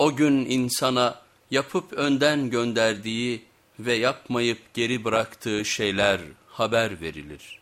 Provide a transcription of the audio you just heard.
O gün insana yapıp önden gönderdiği ve yapmayıp geri bıraktığı şeyler haber verilir.